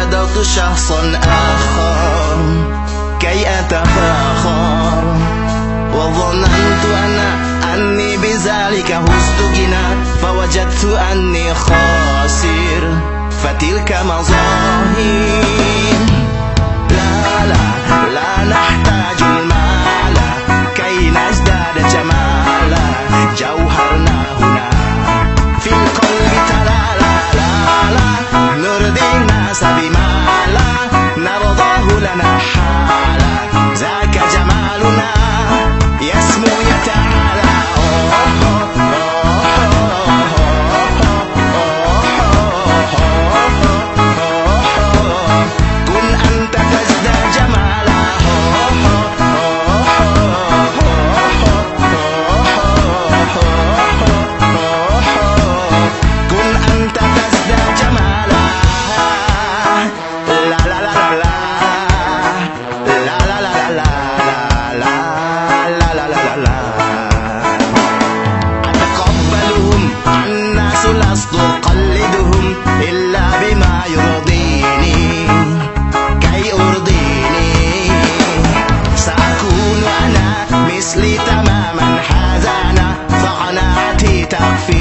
بدأت شخصا آخر. كي أتفاخر. وظننت أنا أني بذلك هزت غنى فوجدت أني خاسر. فتلك مظاهر. por fin.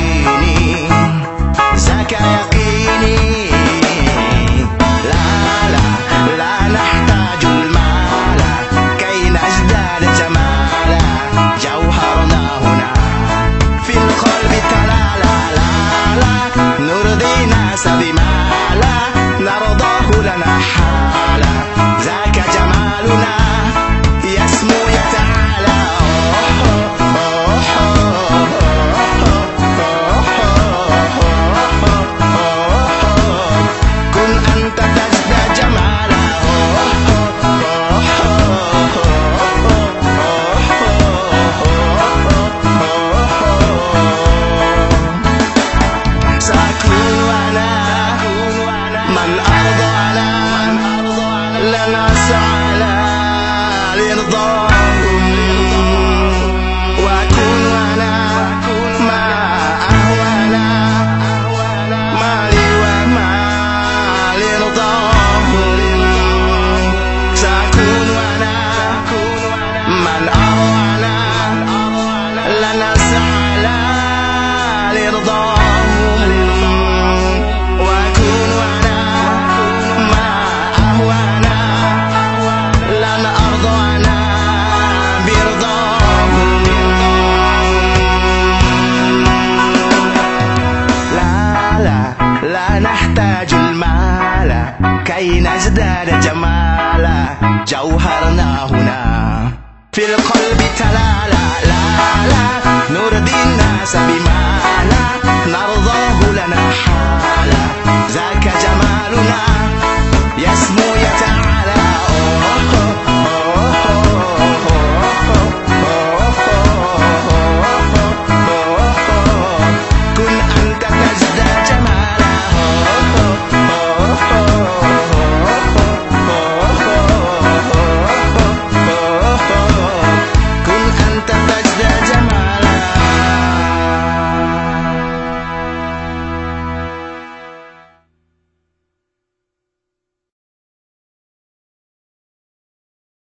silent in the. لا نحتاج المال. كي نزداد جمالا جوهرنا هنا. في القلب تلالا لا لا. نرضي الناس بما لا نرضاه لنا حال